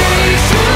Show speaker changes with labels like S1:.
S1: voice.